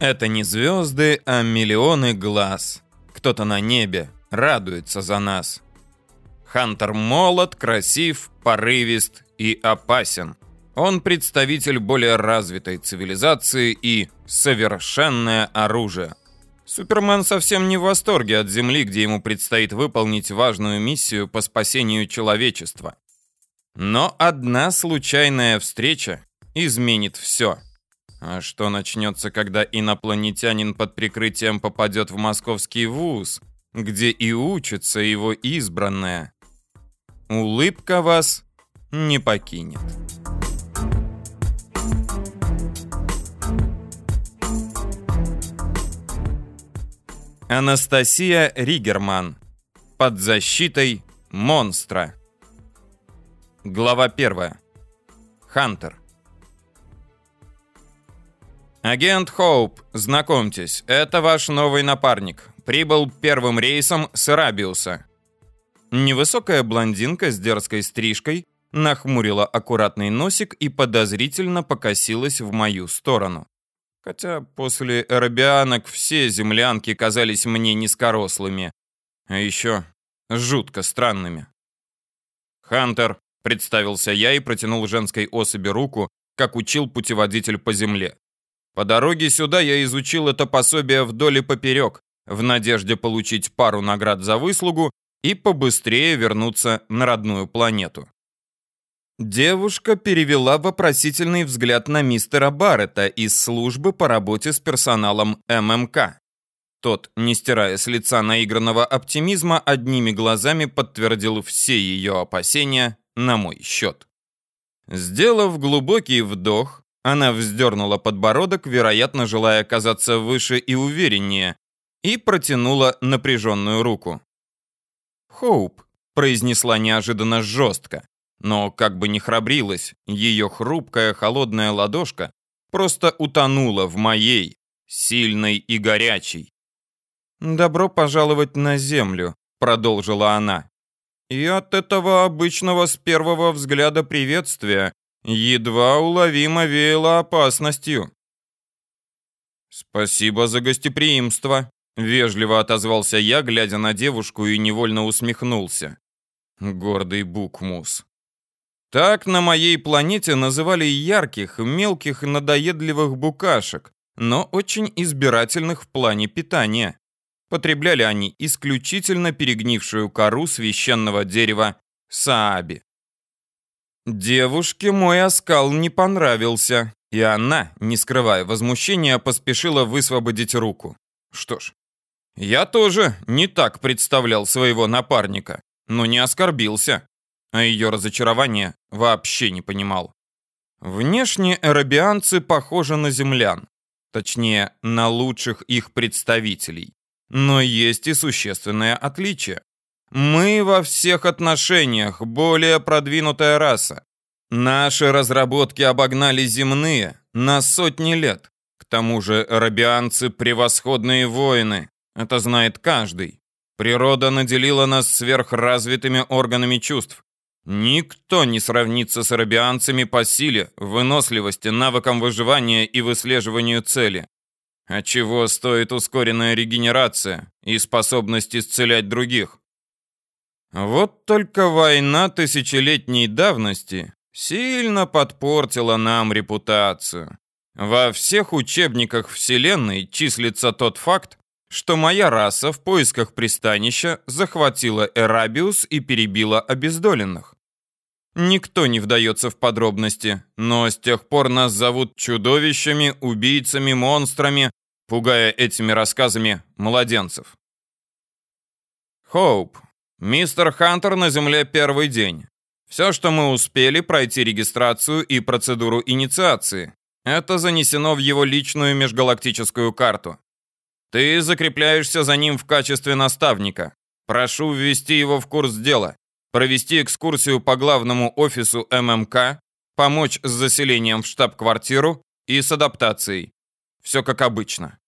Это не звезды, а миллионы глаз. Кто-то на небе радуется за нас. Хантер молод, красив, порывист и опасен. Он представитель более развитой цивилизации и совершенное оружие. Супермен совсем не в восторге от Земли, где ему предстоит выполнить важную миссию по спасению человечества. Но одна случайная встреча изменит все. А что начнется, когда инопланетянин под прикрытием попадет в московский вуз, где и учится его избранная? Улыбка вас не покинет. Анастасия Ригерман. Под защитой монстра. Глава 1. Хантер. Агент Хоуп, знакомьтесь, это ваш новый напарник. Прибыл первым рейсом с Рабиуса. Невысокая блондинка с дерзкой стрижкой нахмурила аккуратный носик и подозрительно покосилась в мою сторону. Хотя после эрбианок все землянки казались мне низкорослыми, а еще жутко странными. «Хантер», — представился я и протянул женской особи руку, как учил путеводитель по земле. По дороге сюда я изучил это пособие вдоль и поперек, в надежде получить пару наград за выслугу и побыстрее вернуться на родную планету. Девушка перевела вопросительный взгляд на мистера Баррета из службы по работе с персоналом ММК. Тот, не стирая с лица наигранного оптимизма, одними глазами подтвердил все ее опасения на мой счет. Сделав глубокий вдох, она вздернула подбородок, вероятно, желая казаться выше и увереннее, и протянула напряженную руку. «Хоуп», — произнесла неожиданно жестко, но как бы ни храбрилась, ее хрупкая холодная ладошка просто утонула в моей, сильной и горячей. «Добро пожаловать на землю», — продолжила она. И от этого обычного с первого взгляда приветствия едва уловимо веяло опасностью. «Спасибо за гостеприимство», — вежливо отозвался я, глядя на девушку и невольно усмехнулся. Гордый Букмус. Так на моей планете называли ярких, мелких, надоедливых букашек, но очень избирательных в плане питания. Потребляли они исключительно перегнившую кору священного дерева сааби. Девушке мой оскал не понравился, и она, не скрывая возмущения, поспешила высвободить руку. Что ж, я тоже не так представлял своего напарника, но не оскорбился, а ее разочарование вообще не понимал. Внешне эрабианцы похожи на землян, точнее, на лучших их представителей. Но есть и существенное отличие. Мы во всех отношениях более продвинутая раса. Наши разработки обогнали земные на сотни лет. К тому же рабианцы превосходные воины. Это знает каждый. Природа наделила нас сверхразвитыми органами чувств. Никто не сравнится с рабианцами по силе, выносливости, навыкам выживания и выслеживанию цели. А чего стоит ускоренная регенерация и способность исцелять других? Вот только война тысячелетней давности сильно подпортила нам репутацию. Во всех учебниках Вселенной числится тот факт, что моя раса в поисках пристанища захватила Эрабиус и перебила обездоленных. Никто не вдается в подробности, но с тех пор нас зовут чудовищами, убийцами, монстрами, пугая этими рассказами младенцев. Хоуп, Мистер Хантер на Земле первый день. Все, что мы успели, пройти регистрацию и процедуру инициации. Это занесено в его личную межгалактическую карту. Ты закрепляешься за ним в качестве наставника. Прошу ввести его в курс дела, провести экскурсию по главному офису ММК, помочь с заселением в штаб-квартиру и с адаптацией. Все как обычно.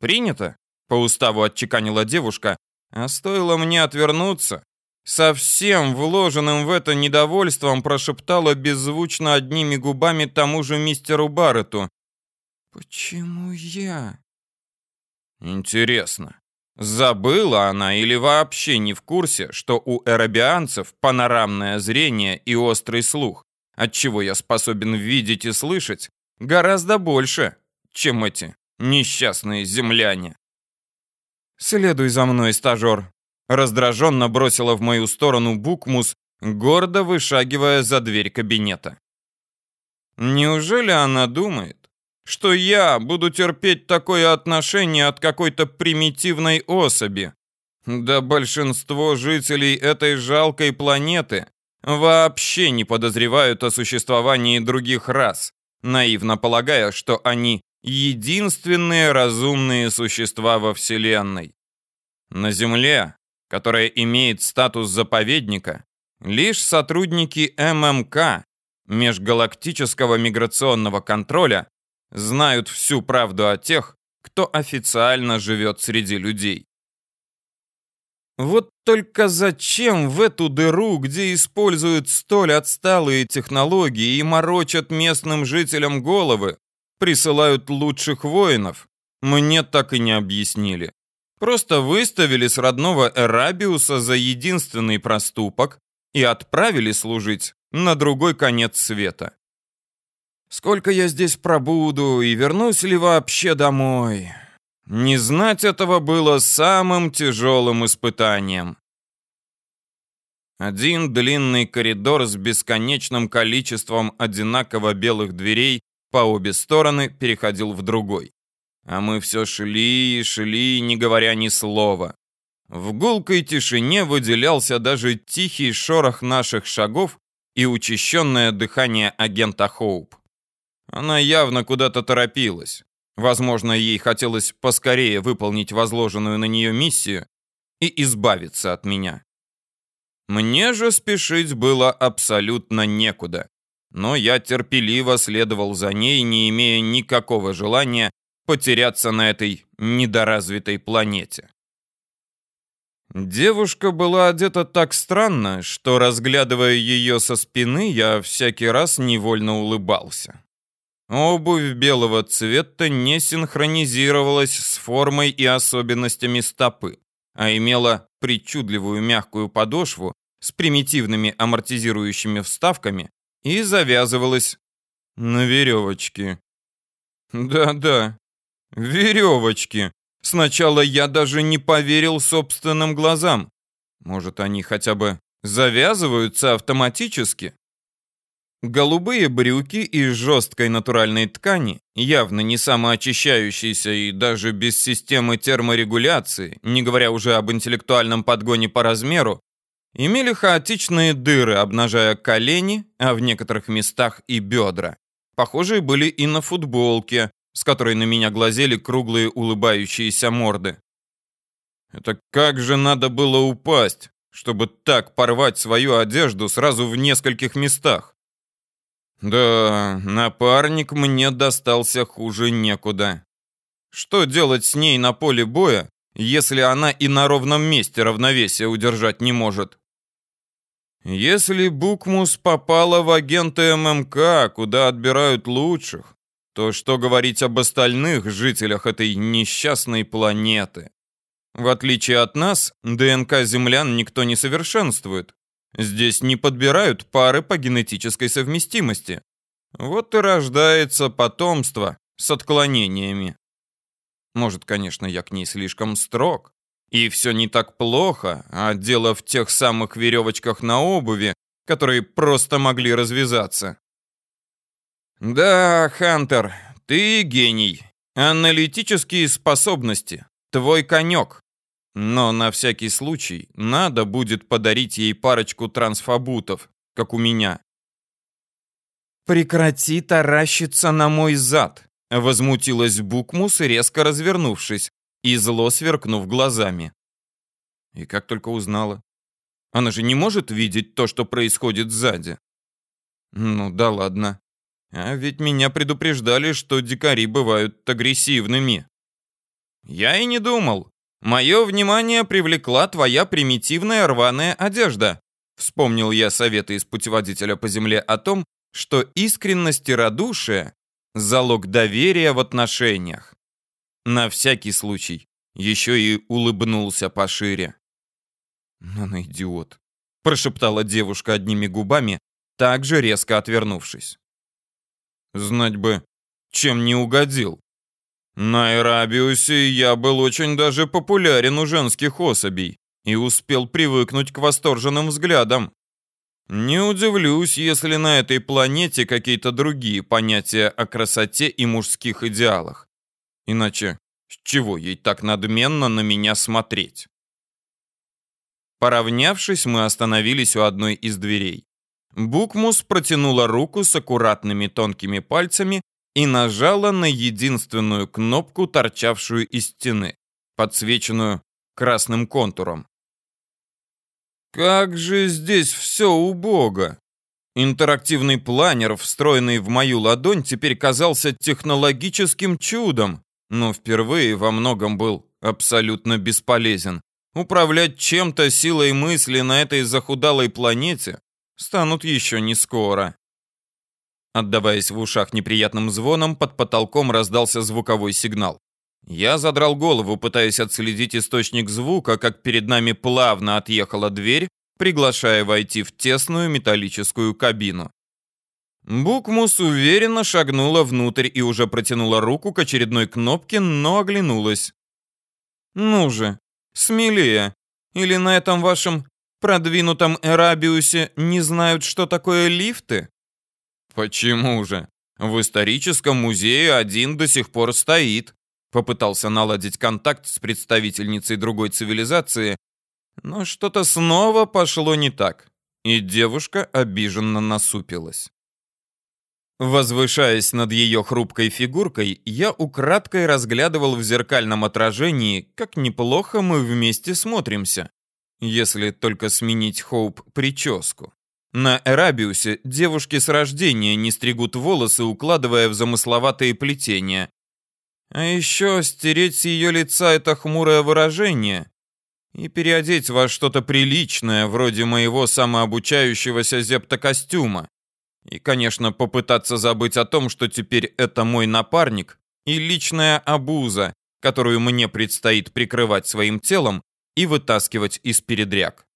Принято? по уставу отчеканила девушка, а стоило мне отвернуться, совсем вложенным в это недовольством прошептала беззвучно одними губами тому же мистеру Барретту. «Почему я?» Интересно, забыла она или вообще не в курсе, что у эрабианцев панорамное зрение и острый слух, от чего я способен видеть и слышать гораздо больше, чем эти несчастные земляне. «Следуй за мной, стажер», — раздраженно бросила в мою сторону Букмус, гордо вышагивая за дверь кабинета. Неужели она думает, что я буду терпеть такое отношение от какой-то примитивной особи? Да большинство жителей этой жалкой планеты вообще не подозревают о существовании других рас, наивно полагая, что они единственные разумные существа во Вселенной. На Земле, которая имеет статус заповедника, лишь сотрудники ММК, Межгалактического миграционного контроля, знают всю правду о тех, кто официально живет среди людей. Вот только зачем в эту дыру, где используют столь отсталые технологии и морочат местным жителям головы, присылают лучших воинов, мне так и не объяснили. Просто выставили с родного Эрабиуса за единственный проступок и отправили служить на другой конец света. Сколько я здесь пробуду и вернусь ли вообще домой? Не знать этого было самым тяжелым испытанием. Один длинный коридор с бесконечным количеством одинаково белых дверей по обе стороны переходил в другой. А мы все шли и шли, не говоря ни слова. В гулкой тишине выделялся даже тихий шорох наших шагов и учащенное дыхание агента Хоуп. Она явно куда-то торопилась. Возможно, ей хотелось поскорее выполнить возложенную на нее миссию и избавиться от меня. Мне же спешить было абсолютно некуда но я терпеливо следовал за ней, не имея никакого желания потеряться на этой недоразвитой планете. Девушка была одета так странно, что, разглядывая ее со спины, я всякий раз невольно улыбался. Обувь белого цвета не синхронизировалась с формой и особенностями стопы, а имела причудливую мягкую подошву с примитивными амортизирующими вставками и завязывалась на веревочке. Да-да, веревочки. Сначала я даже не поверил собственным глазам. Может, они хотя бы завязываются автоматически? Голубые брюки из жесткой натуральной ткани, явно не самоочищающиеся и даже без системы терморегуляции, не говоря уже об интеллектуальном подгоне по размеру, имели хаотичные дыры, обнажая колени, а в некоторых местах и бедра. Похожие были и на футболке, с которой на меня глазели круглые улыбающиеся морды. Это как же надо было упасть, чтобы так порвать свою одежду сразу в нескольких местах? Да, напарник мне достался хуже некуда. Что делать с ней на поле боя, если она и на ровном месте равновесие удержать не может? Если Букмус попала в агенты ММК, куда отбирают лучших, то что говорить об остальных жителях этой несчастной планеты? В отличие от нас, ДНК землян никто не совершенствует. Здесь не подбирают пары по генетической совместимости. Вот и рождается потомство с отклонениями. Может, конечно, я к ней слишком строг, и все не так плохо, а дело в тех самых веревочках на обуви, которые просто могли развязаться. Да, Хантер, ты гений. Аналитические способности. Твой конек. Но на всякий случай надо будет подарить ей парочку трансфабутов, как у меня. «Прекрати таращиться на мой зад!» Возмутилась Букмус, резко развернувшись и зло сверкнув глазами. И как только узнала. Она же не может видеть то, что происходит сзади. Ну да ладно. А ведь меня предупреждали, что дикари бывают агрессивными. Я и не думал. Мое внимание привлекла твоя примитивная рваная одежда. Вспомнил я советы из путеводителя по земле о том, что искренность и радушие – залог доверия в отношениях. На всякий случай еще и улыбнулся пошире. «Ну, ну идиот», – прошептала девушка одними губами, также резко отвернувшись. «Знать бы, чем не угодил. На Эрабиусе я был очень даже популярен у женских особей и успел привыкнуть к восторженным взглядам. Не удивлюсь, если на этой планете какие-то другие понятия о красоте и мужских идеалах. Иначе с чего ей так надменно на меня смотреть? Поравнявшись, мы остановились у одной из дверей. Букмус протянула руку с аккуратными тонкими пальцами и нажала на единственную кнопку, торчавшую из стены, подсвеченную красным контуром. Как же здесь все убого! Интерактивный планер, встроенный в мою ладонь, теперь казался технологическим чудом, но впервые во многом был абсолютно бесполезен. Управлять чем-то силой мысли на этой захудалой планете станут еще не скоро. Отдаваясь в ушах неприятным звоном, под потолком раздался звуковой сигнал. Я задрал голову, пытаясь отследить источник звука, как перед нами плавно отъехала дверь, приглашая войти в тесную металлическую кабину. Букмус уверенно шагнула внутрь и уже протянула руку к очередной кнопке, но оглянулась. «Ну же, смелее. Или на этом вашем продвинутом Эрабиусе не знают, что такое лифты?» «Почему же? В историческом музее один до сих пор стоит», Попытался наладить контакт с представительницей другой цивилизации, но что-то снова пошло не так, и девушка обиженно насупилась. Возвышаясь над ее хрупкой фигуркой, я украдкой разглядывал в зеркальном отражении, как неплохо мы вместе смотримся, если только сменить Хоуп прическу. На Эрабиусе девушки с рождения не стригут волосы, укладывая в замысловатые плетения, а еще стереть с ее лица это хмурое выражение и переодеть во что-то приличное, вроде моего самообучающегося зептокостюма. И, конечно, попытаться забыть о том, что теперь это мой напарник и личная обуза, которую мне предстоит прикрывать своим телом и вытаскивать из передряг.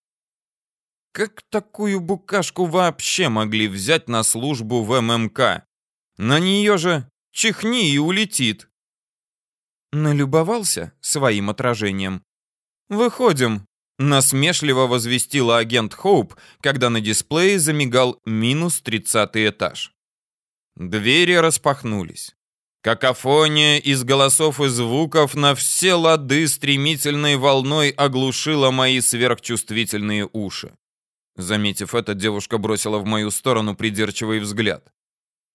Как такую букашку вообще могли взять на службу в ММК? На нее же чихни и улетит. Налюбовался своим отражением. «Выходим», — насмешливо возвестила агент Хоуп, когда на дисплее замигал минус тридцатый этаж. Двери распахнулись. Какофония из голосов и звуков на все лады стремительной волной оглушила мои сверхчувствительные уши. Заметив это, девушка бросила в мою сторону придирчивый взгляд.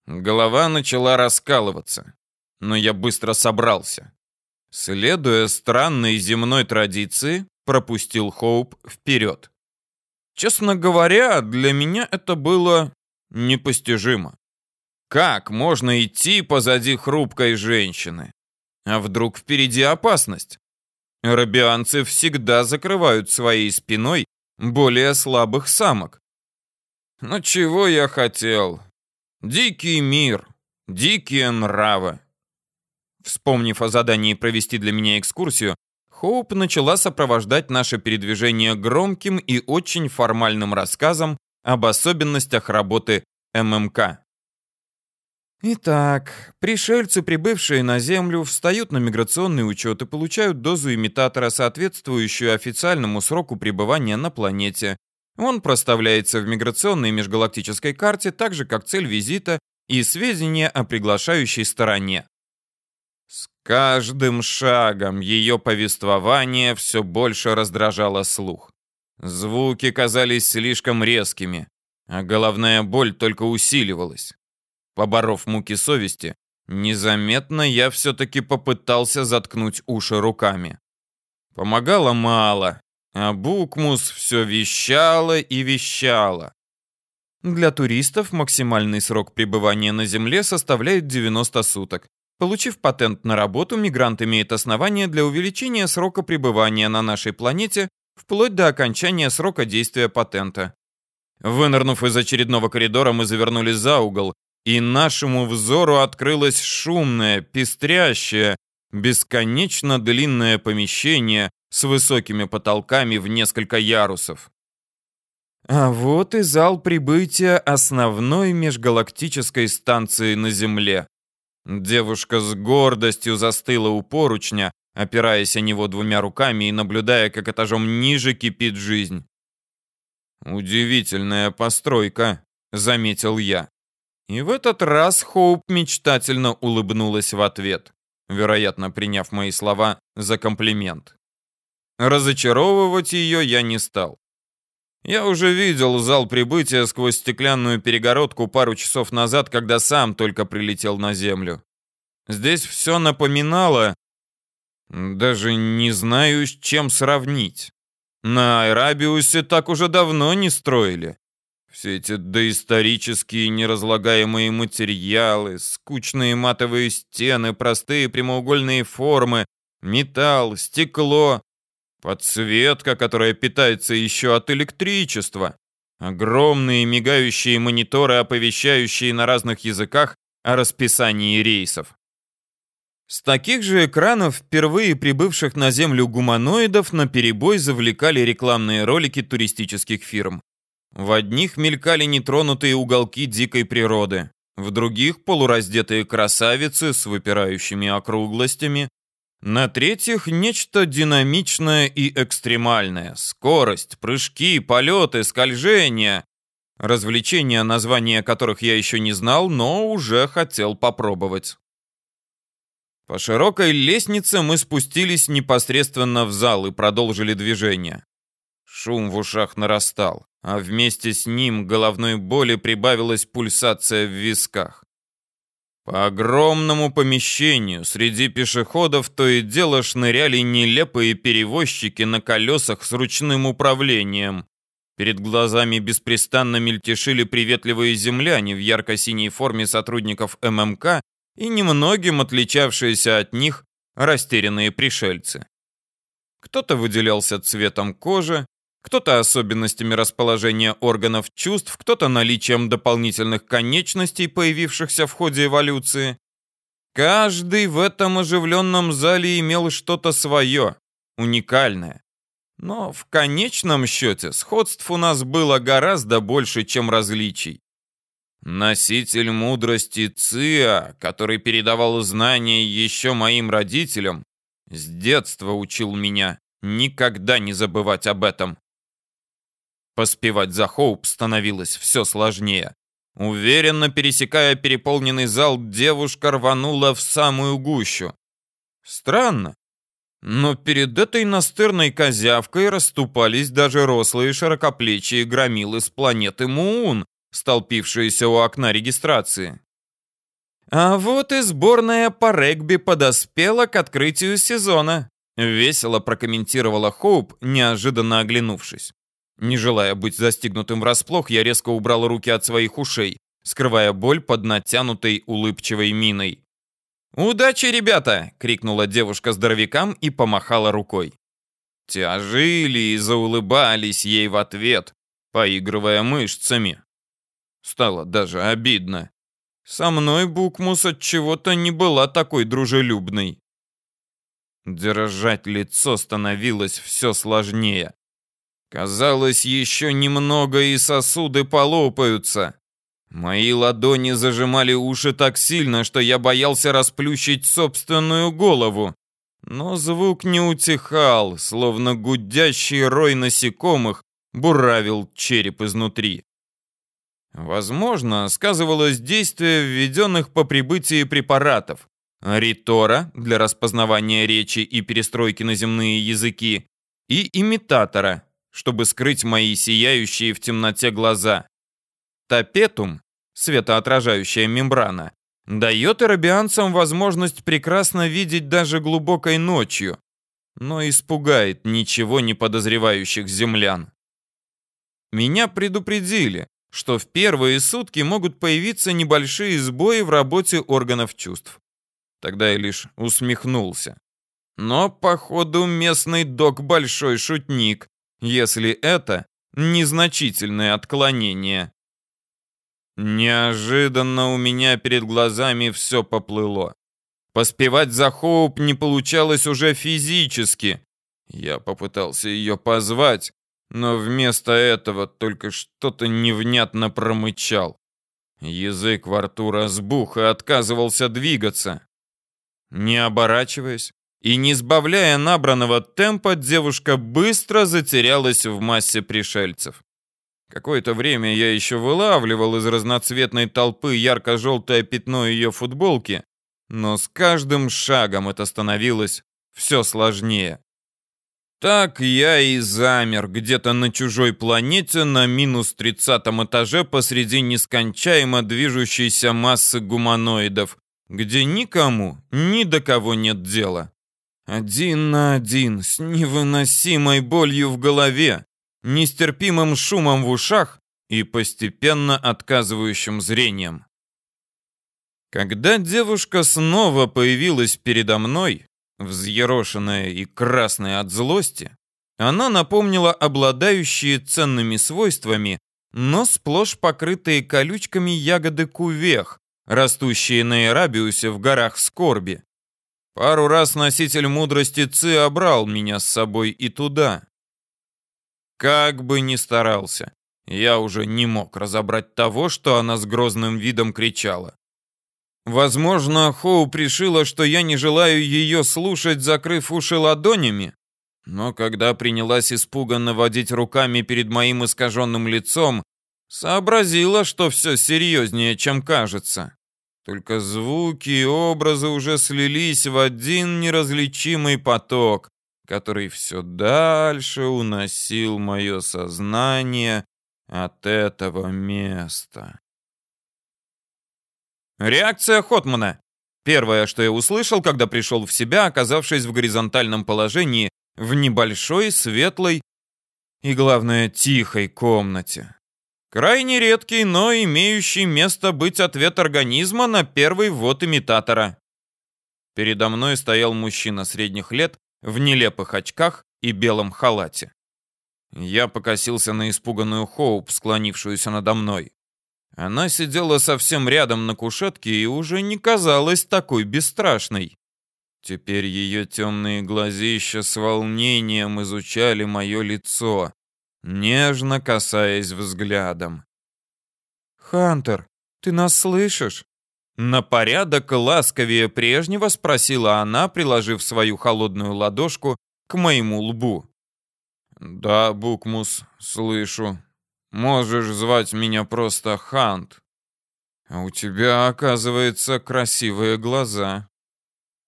Голова начала раскалываться, но я быстро собрался. Следуя странной земной традиции, пропустил Хоуп вперед. Честно говоря, для меня это было непостижимо. Как можно идти позади хрупкой женщины? А вдруг впереди опасность? Рабианцы всегда закрывают своей спиной более слабых самок. Но чего я хотел? Дикий мир, дикие нравы. Вспомнив о задании провести для меня экскурсию, Хоуп начала сопровождать наше передвижение громким и очень формальным рассказом об особенностях работы ММК. Итак, пришельцы, прибывшие на Землю, встают на миграционный учет и получают дозу имитатора, соответствующую официальному сроку пребывания на планете. Он проставляется в миграционной межгалактической карте, так же как цель визита и сведения о приглашающей стороне. С каждым шагом ее повествование все больше раздражало слух. Звуки казались слишком резкими, а головная боль только усиливалась. Поборов муки совести, незаметно я все-таки попытался заткнуть уши руками. Помогало мало, а Букмус все вещало и вещало. Для туристов максимальный срок пребывания на Земле составляет 90 суток. Получив патент на работу, мигрант имеет основания для увеличения срока пребывания на нашей планете вплоть до окончания срока действия патента. Вынырнув из очередного коридора, мы завернули за угол, и нашему взору открылось шумное, пестрящее, бесконечно длинное помещение с высокими потолками в несколько ярусов. А вот и зал прибытия основной межгалактической станции на Земле. Девушка с гордостью застыла у поручня, опираясь о него двумя руками и наблюдая, как этажом ниже кипит жизнь. «Удивительная постройка», — заметил я. И в этот раз Хоуп мечтательно улыбнулась в ответ, вероятно, приняв мои слова за комплимент. Разочаровывать ее я не стал. Я уже видел зал прибытия сквозь стеклянную перегородку пару часов назад, когда сам только прилетел на Землю. Здесь все напоминало... Даже не знаю, с чем сравнить. На Айрабиусе так уже давно не строили. Все эти доисторические неразлагаемые материалы, скучные матовые стены, простые прямоугольные формы, металл, стекло, подсветка, которая питается еще от электричества, огромные мигающие мониторы, оповещающие на разных языках о расписании рейсов. С таких же экранов впервые прибывших на Землю гуманоидов на перебой завлекали рекламные ролики туристических фирм. В одних мелькали нетронутые уголки дикой природы, в других полураздетые красавицы с выпирающими округлостями, на третьих нечто динамичное и экстремальное. Скорость, прыжки, полеты, скольжения. Развлечения, названия которых я еще не знал, но уже хотел попробовать. По широкой лестнице мы спустились непосредственно в зал и продолжили движение. Шум в ушах нарастал, а вместе с ним головной боли прибавилась пульсация в висках. По огромному помещению среди пешеходов то и дело шныряли нелепые перевозчики на колесах с ручным управлением. Перед глазами беспрестанно мельтешили приветливые земляне в ярко-синей форме сотрудников ММК и немногим отличавшиеся от них растерянные пришельцы. Кто-то выделялся цветом кожи, кто-то особенностями расположения органов чувств, кто-то наличием дополнительных конечностей, появившихся в ходе эволюции. Каждый в этом оживленном зале имел что-то свое, уникальное. Но в конечном счете сходств у нас было гораздо больше, чем различий. Носитель мудрости Циа, который передавал знания еще моим родителям, с детства учил меня никогда не забывать об этом. Поспевать за Хоуп становилось все сложнее. Уверенно пересекая переполненный зал, девушка рванула в самую гущу. Странно, но перед этой настырной козявкой расступались даже рослые широкоплечие громилы с планеты Муун, столпившиеся у окна регистрации. А вот и сборная по регби подоспела к открытию сезона, весело прокомментировала Хоуп, неожиданно оглянувшись. Не желая быть застигнутым врасплох, я резко убрал руки от своих ушей, скрывая боль под натянутой улыбчивой миной. «Удачи, ребята!» — крикнула девушка здоровякам и помахала рукой. Те и заулыбались ей в ответ, поигрывая мышцами. Стало даже обидно. Со мной Букмус от чего-то не была такой дружелюбной. Держать лицо становилось все сложнее. Казалось, еще немного и сосуды полопаются. Мои ладони зажимали уши так сильно, что я боялся расплющить собственную голову. Но звук не утихал, словно гудящий рой насекомых буравил череп изнутри. Возможно, сказывалось действие введенных по прибытии препаратов. Ритора для распознавания речи и перестройки на земные языки и имитатора чтобы скрыть мои сияющие в темноте глаза. Тапетум, светоотражающая мембрана, дает арабианцам возможность прекрасно видеть даже глубокой ночью, но испугает ничего не подозревающих землян. Меня предупредили, что в первые сутки могут появиться небольшие сбои в работе органов чувств. Тогда я лишь усмехнулся. Но, походу, местный док большой шутник, если это незначительное отклонение. Неожиданно у меня перед глазами все поплыло. Поспевать за Хоуп не получалось уже физически. Я попытался ее позвать, но вместо этого только что-то невнятно промычал. Язык во рту разбух и отказывался двигаться. Не оборачиваясь и не сбавляя набранного темпа, девушка быстро затерялась в массе пришельцев. Какое-то время я еще вылавливал из разноцветной толпы ярко-желтое пятно ее футболки, но с каждым шагом это становилось все сложнее. Так я и замер где-то на чужой планете на минус тридцатом этаже посреди нескончаемо движущейся массы гуманоидов, где никому ни до кого нет дела. Один на один, с невыносимой болью в голове, нестерпимым шумом в ушах и постепенно отказывающим зрением. Когда девушка снова появилась передо мной, взъерошенная и красная от злости, она напомнила обладающие ценными свойствами, но сплошь покрытые колючками ягоды кувех, растущие на Эрабиусе в горах Скорби. Пару раз носитель мудрости Ци обрал меня с собой и туда. Как бы ни старался, я уже не мог разобрать того, что она с грозным видом кричала. Возможно, Хоу пришила, что я не желаю ее слушать, закрыв уши ладонями. Но когда принялась испуганно водить руками перед моим искаженным лицом, сообразила, что все серьезнее, чем кажется. Только звуки и образы уже слились в один неразличимый поток, который все дальше уносил мое сознание от этого места. Реакция Хотмана. Первое, что я услышал, когда пришел в себя, оказавшись в горизонтальном положении в небольшой, светлой и, главное, тихой комнате. Крайне редкий, но имеющий место быть ответ организма на первый ввод имитатора. Передо мной стоял мужчина средних лет в нелепых очках и белом халате. Я покосился на испуганную Хоуп, склонившуюся надо мной. Она сидела совсем рядом на кушетке и уже не казалась такой бесстрашной. Теперь ее темные глазища с волнением изучали мое лицо, нежно касаясь взглядом. «Хантер, ты нас слышишь?» На порядок ласковее прежнего спросила она, приложив свою холодную ладошку к моему лбу. «Да, Букмус, слышу», Можешь звать меня просто Хант. А у тебя, оказывается, красивые глаза.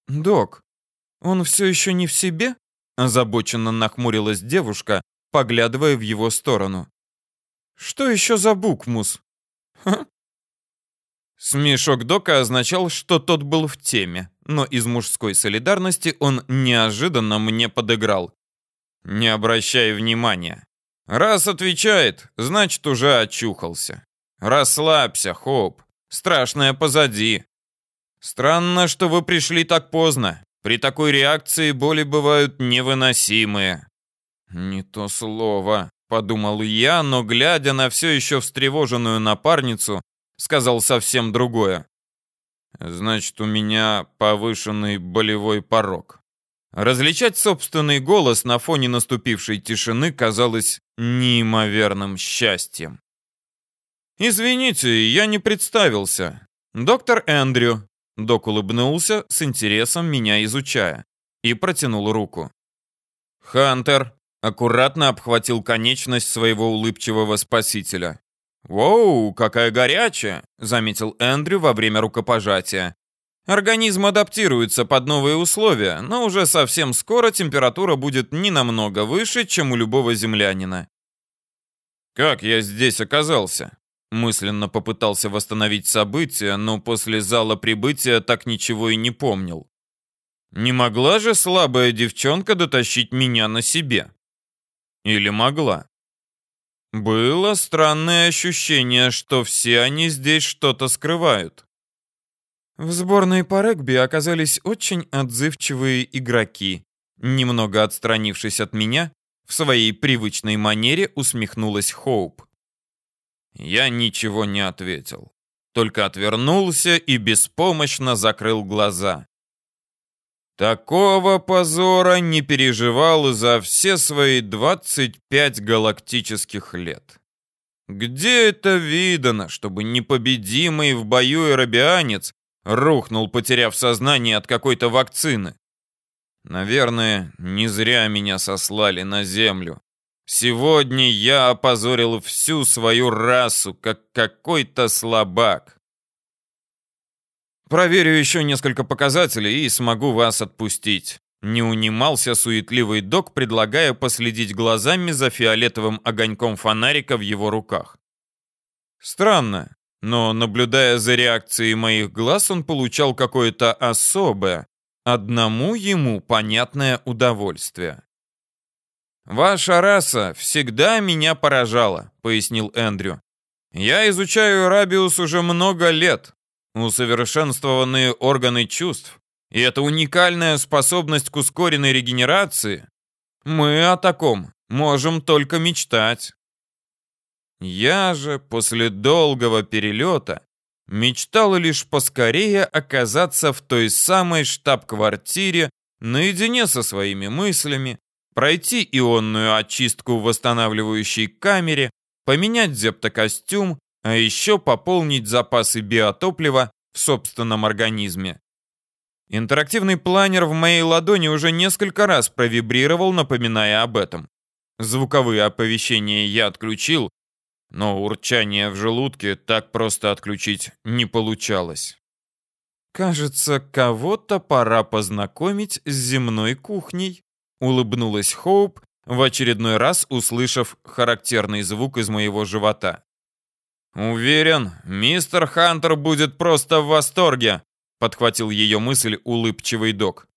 Док, он все еще не в себе? Озабоченно нахмурилась девушка, поглядывая в его сторону. Что еще за букмус? Ха? Смешок Дока означал, что тот был в теме, но из мужской солидарности он неожиданно мне подыграл. Не обращай внимания. Раз отвечает, значит уже очухался. Расслабься, Хоп. Страшное позади. Странно, что вы пришли так поздно. При такой реакции боли бывают невыносимые. Не то слово, подумал я, но глядя на все еще встревоженную напарницу, сказал совсем другое. Значит, у меня повышенный болевой порог. Различать собственный голос на фоне наступившей тишины казалось неимоверным счастьем. «Извините, я не представился. Доктор Эндрю». Док улыбнулся, с интересом меня изучая, и протянул руку. «Хантер», аккуратно обхватил конечность своего улыбчивого спасителя. «Воу, какая горячая!» — заметил Эндрю во время рукопожатия. Организм адаптируется под новые условия, но уже совсем скоро температура будет не намного выше, чем у любого землянина. Как я здесь оказался? Мысленно попытался восстановить события, но после зала прибытия так ничего и не помнил. Не могла же слабая девчонка дотащить меня на себе? Или могла? Было странное ощущение, что все они здесь что-то скрывают. В сборной по регби оказались очень отзывчивые игроки. Немного отстранившись от меня, в своей привычной манере усмехнулась Хоуп. Я ничего не ответил, только отвернулся и беспомощно закрыл глаза. Такого позора не переживал за все свои 25 галактических лет. Где это видано, чтобы непобедимый в бою эрабианец рухнул, потеряв сознание от какой-то вакцины? Наверное, не зря меня сослали на землю. Сегодня я опозорил всю свою расу, как какой-то слабак. Проверю еще несколько показателей и смогу вас отпустить. Не унимался суетливый док, предлагая последить глазами за фиолетовым огоньком фонарика в его руках. Странно, но наблюдая за реакцией моих глаз, он получал какое-то особое, одному ему понятное удовольствие. «Ваша раса всегда меня поражала», — пояснил Эндрю. «Я изучаю Рабиус уже много лет. Усовершенствованные органы чувств, и это уникальная способность к ускоренной регенерации. Мы о таком можем только мечтать. Я же после долгого перелета мечтал лишь поскорее оказаться в той самой штаб-квартире наедине со своими мыслями, пройти ионную очистку в восстанавливающей камере, поменять зептокостюм, а еще пополнить запасы биотоплива в собственном организме. Интерактивный планер в моей ладони уже несколько раз провибрировал, напоминая об этом. Звуковые оповещения я отключил, но урчание в желудке так просто отключить не получалось. «Кажется, кого-то пора познакомить с земной кухней», улыбнулась Хоуп, в очередной раз услышав характерный звук из моего живота. «Уверен, мистер Хантер будет просто в восторге», подхватил ее мысль улыбчивый док.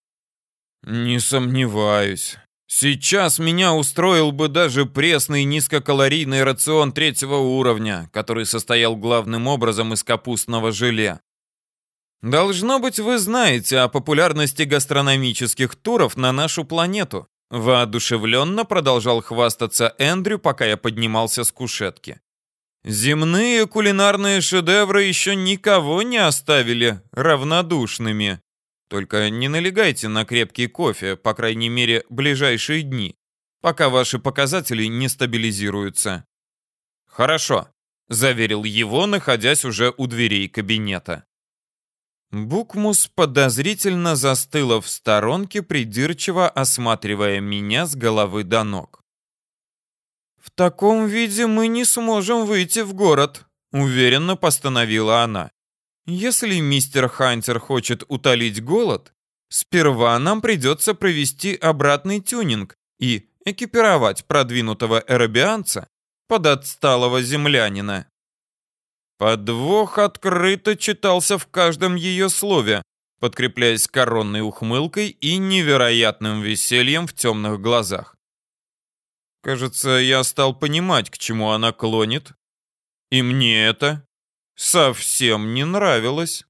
«Не сомневаюсь. Сейчас меня устроил бы даже пресный низкокалорийный рацион третьего уровня, который состоял главным образом из капустного желе. Должно быть, вы знаете о популярности гастрономических туров на нашу планету. Воодушевленно продолжал хвастаться Эндрю, пока я поднимался с кушетки. Земные кулинарные шедевры еще никого не оставили равнодушными. Только не налегайте на крепкий кофе, по крайней мере, ближайшие дни, пока ваши показатели не стабилизируются. Хорошо, заверил его, находясь уже у дверей кабинета. Букмус подозрительно застыла в сторонке, придирчиво осматривая меня с головы до ног. «В таком виде мы не сможем выйти в город», — уверенно постановила она. «Если мистер Хантер хочет утолить голод, сперва нам придется провести обратный тюнинг и экипировать продвинутого эрабианца под отсталого землянина». Подвох открыто читался в каждом ее слове, подкрепляясь коронной ухмылкой и невероятным весельем в темных глазах. Кажется, я стал понимать, к чему она клонит. И мне это совсем не нравилось.